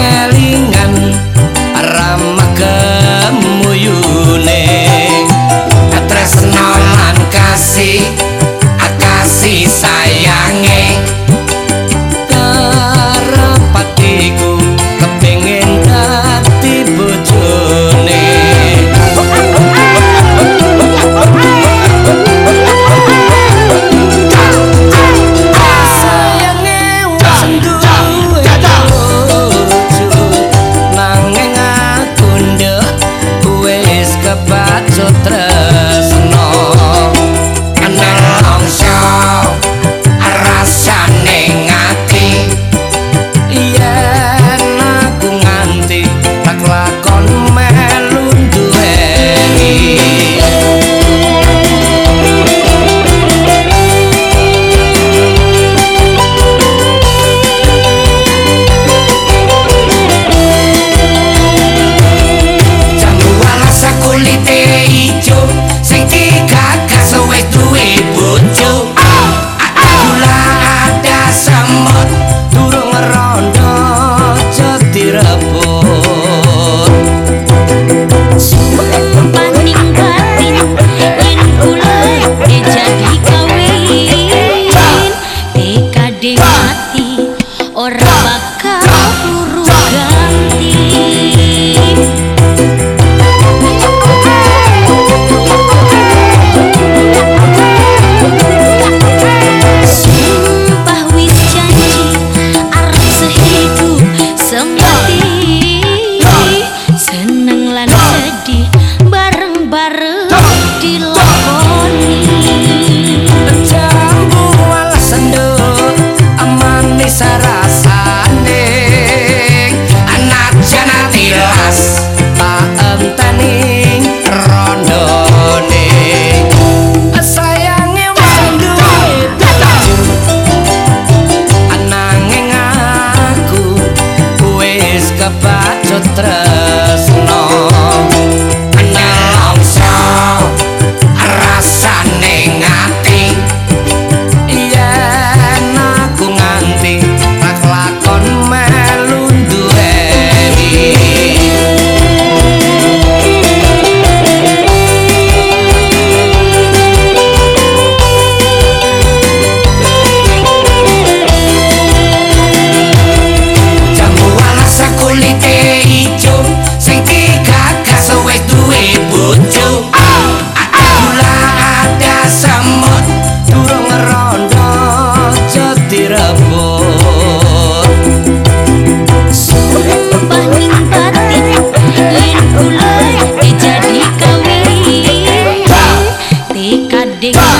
kelingan ramah kemuyune. Tresno lan kasih Kau turun ganti dig.